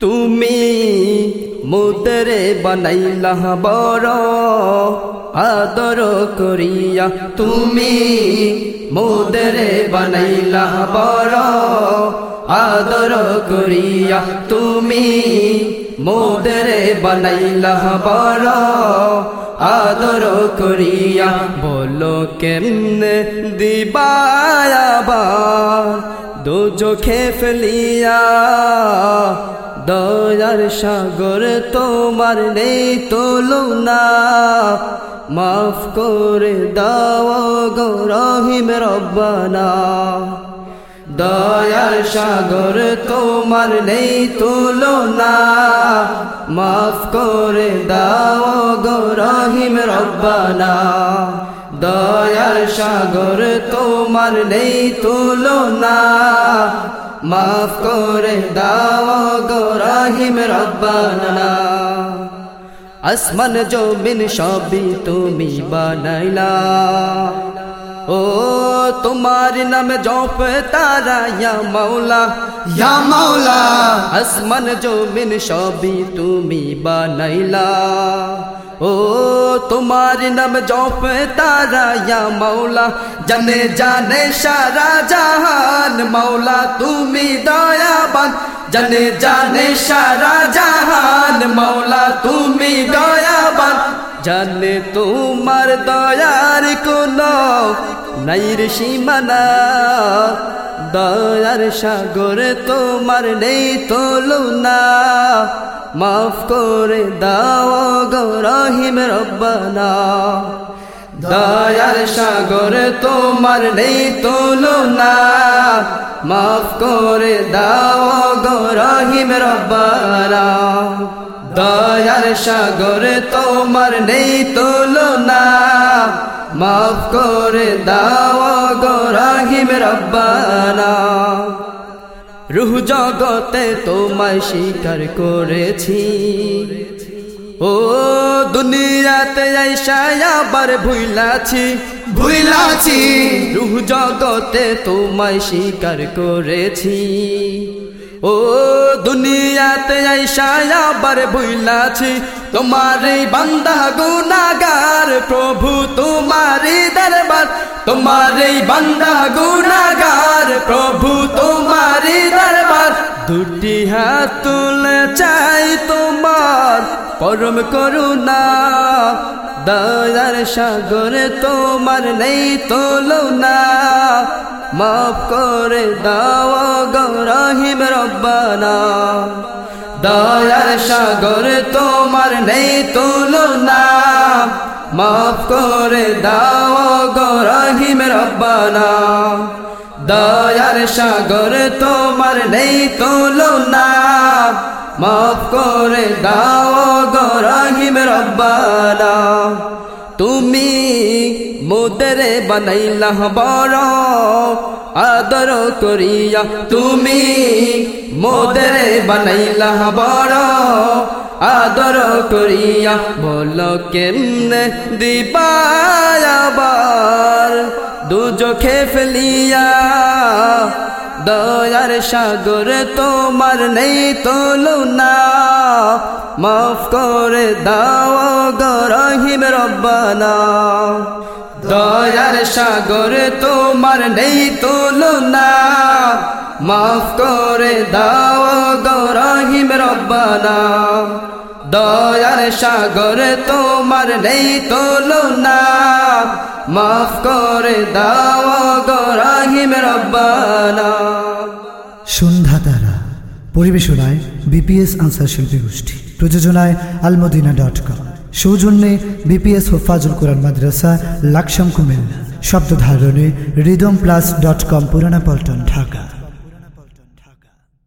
তুমি মুদরে বানাইলা বড় আদর করিয়া। তুমি মুদরে বানাইলা বড় আদর করিয়া। তুমি মুদরে বানাইলা বড় আদর করিয়া। বলো কেমনে দিবায়াবার দু চোখে ফেলিয়া দয়ার সাগর তোমার নেই তুলনা। মাফ করে দাও গো রহিম রব্বানা। দয়ার সাগর তোমার নেই তুলনা। মাফ করে দাও গো রহিম রব্বানা। দয়ার সাগর তোমার নেই তুলনা। মাফ করে দাও গো রহিম রব্বানা আসমান জমিন সবই তুমি বানাইলা। ও তোমার নাম জপ তারা ইয়া মাওলা। ইয়া মাওলা। আসমান জমিন সবই তুমি বানাইলা। ও তোমার নাম জপ তারা ইয়া মাওলা। জানে জানে সারা জাহান মাওলা তুমি দয়াবান। জানে জানে সারা জাহান জানে তোমার দয়ার কোন নাইর সীমানা। দয়ার সাগর তোমার নেই তুলনা মাফ করে দাও গো রহিম রব্বানা। দয়ার সাগর তোমার নেই তুলনা মাফ করে দাও গো রহিম রব্বানা। দয়ার সাগর তোমার নেই তুলনা। মাফ করে দাও গো রহিম রব্বানা। রুহ জগতে তোমায় স্বীকার করেছি। ও দুনিয়াতে আবার ভুইলাছি ভুইলাছি রুহ জগতে তোমায় স্বীকার করেছি। ও দুনিয়াতে আইসায় আবার ভুইলাছি, তোমারই বান্দা গুনাগার প্রভু, তোমারই দরবার। তোমারই বান্দা গুনাগার প্রভু, তোমারই দরবার। দুটি হাত তুলে চাই তোমার পরম করুণা। দয়ার সাগরে তোমার নেই তুলনা। মাফ করে দাও গো রহিম রব্বানা। দয়ার সাগর তোমার নেই তুলনা। মাফ করে দাও গো রহিম রব্বানা। দয়ার সাগর তোমার নেই তুলনা। মাফ করে দাও গো রহিম রব্বানা। তুমি মোদরে বানাইলা বড় আদর করিয়া তুমি মোদরে বানাইলা বড় আদর করিয়া বল কেমনে দিবায়াবার দু চোখে ফেলিয়া দয়ার সাগর তোমার নেই তুলনা মাফ করে দাও গো রহিম রব্বানা। দয়ার সাগর তোমার নেই তুলনা। মাফ করে দাও গো রহিম রব্বানা। দয়ার সাগর তোমার নেই তুলনা। মাফ করে দাও গো রহিম রব্বানা। সন্ধ্যা তারা, পরিবেশনায় বিপিএস আনসার শিল্পী গোষ্ঠী। প্রযোজনায় আলমদিনা ডট কম সৌজন্যে বিপিএস ফাজুল কোরআন মাদ্রাসা, লাকসাম কুমিল্লা। শব্দ ধারণে rhythm plus dot com Purana Paltan, Dhaka.